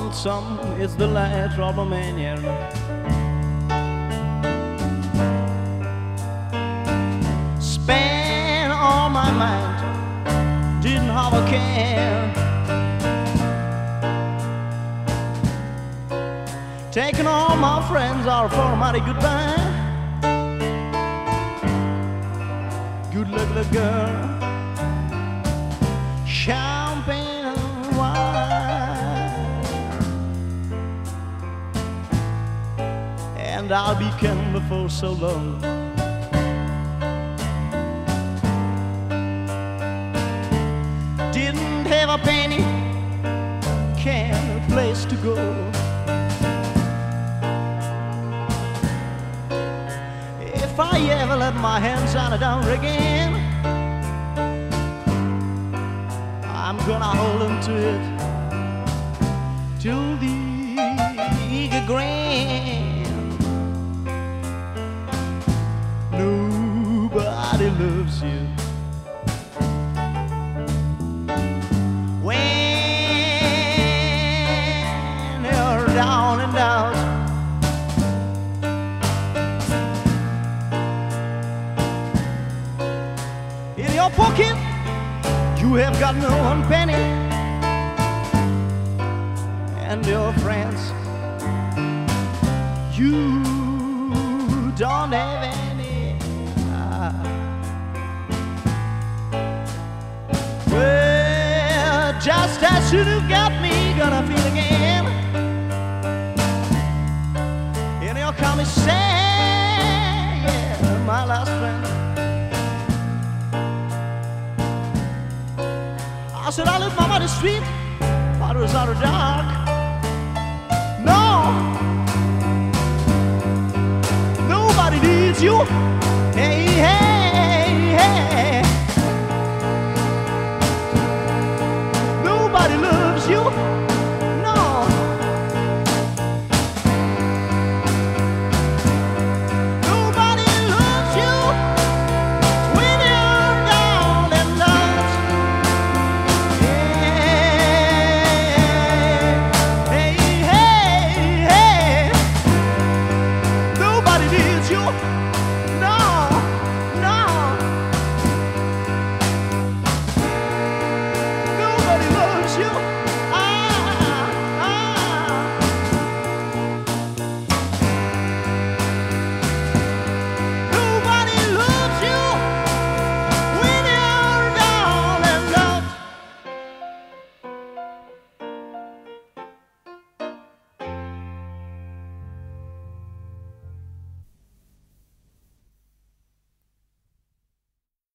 want some, it's the last trouble man, yeah. Spend all my mind, didn't have a care. Taking all my friends out for a mighty goodbye. Good luck, little girl. And I'll be coming before so long. Didn't have a penny, can't a place to go. If I ever let my hands on it down again, I'm gonna hold on to it till the grand. Nobody loves you. When you're down and out. In your pocket, you have got no one penny, and your friends, you don't have any. Just as soon you got me, gonna feel again. And you'll call me sad, yeah, my last friend. I said I live my money street, but it was out of dark. No, nobody needs you.